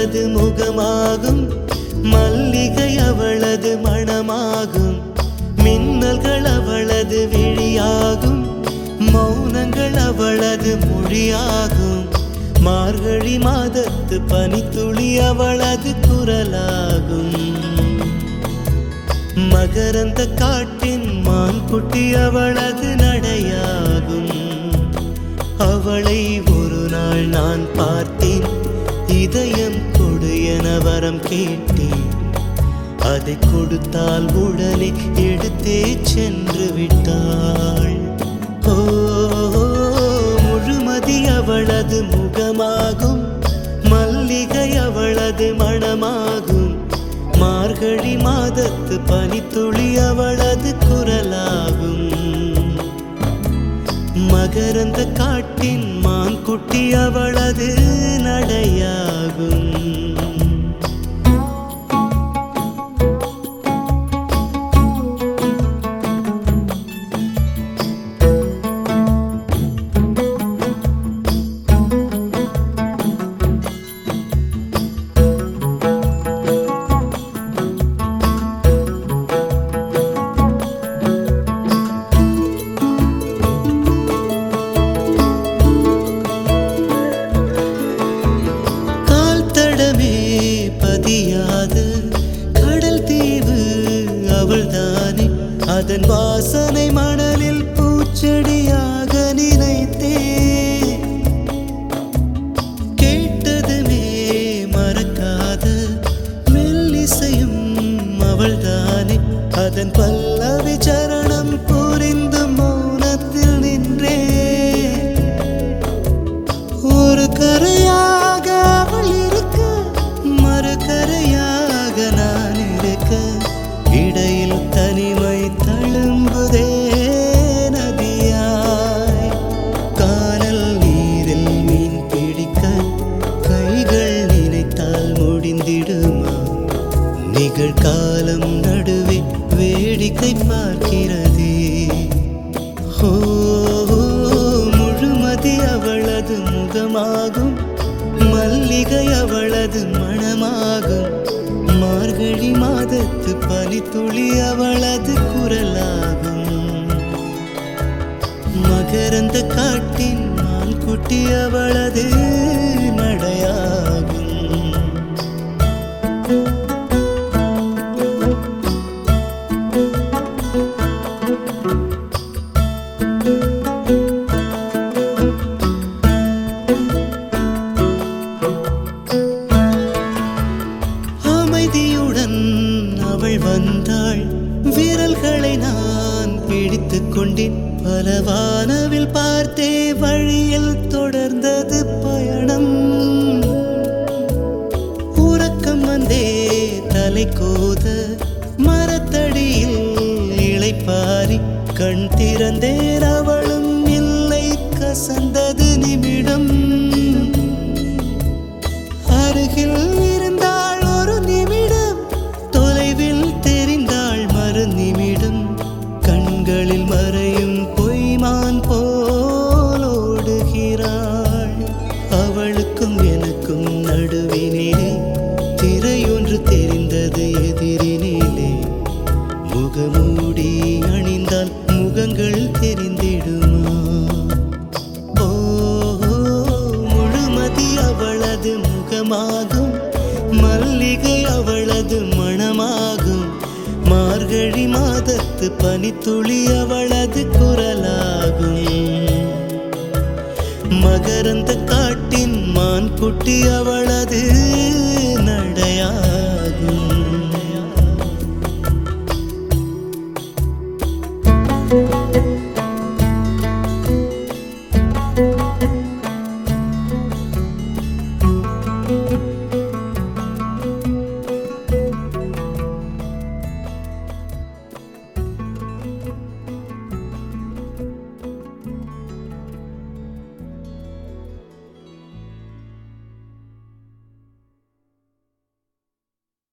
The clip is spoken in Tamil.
அவளது முகமாகும். மல்லிகை அவளது மணமாகும். மின்னல்கள் அவளது விழியாகும். மௌனங்கள் அவளது மொழியாகும். மார்கழி மாதத்து பனித்துளி அவளது குரலாகும். மகரந்த காட்டின் மான் குட்டி அவளது நடையாகும். அவளை ஒரு நாள் நான் பார்த்தேன். இதயம் என வரம் கேட்டேன். அதை கொடுத்தால் உடலை எடுத்தே சென்று விட்டாள். ஓ முழுமதி அவளது முகமாகும். மல்லிகை அவளது மணமாகும். மார்கழி மாதத்து பனித்துளி அவளது குரலாகும். மகரந்த காட்டின் மான்குட்டி அவளது நடையாகும். பதியாத கடல் தீவு அவள்தானே. அதன் வாசனை மணலில் பூச்செடியா பார்க்கிறதே. ஓ முழுமதி அவளது முகமாகும். மல்லிகை அவளது மணமாகும் மார்கழி மாதத்து பனித்துளி அவளது குரலாகும். மகரந்த காட்டின் மான் குட்டி அவளது நடையாகும். அமைதியுடன் அவள் வந்தாள். விரல்களை நான் பிடித்துக் கொண்டேன். பலவானவில் பார்த்தே வழியில் தொடர்ந்தது பயணம். உறக்கம் வந்தே தலை கோத மரத்தடியில் இளைப்பாரி கண் திறந்தேன். அவளும் இல்லை கசந்தது நிமிடம். அருகில் முகமூடி அணிந்தால் முகங்கள் தெரிந்திடுமா? ஓ முழுமதி அவளது முகமாகும். மல்லிகை அவளது மணமாகும். மார்கழி மாதத்து பனித்துளி அவளது குரலாகும். மகரந்த காட்டின் மான் குட்டி அவளது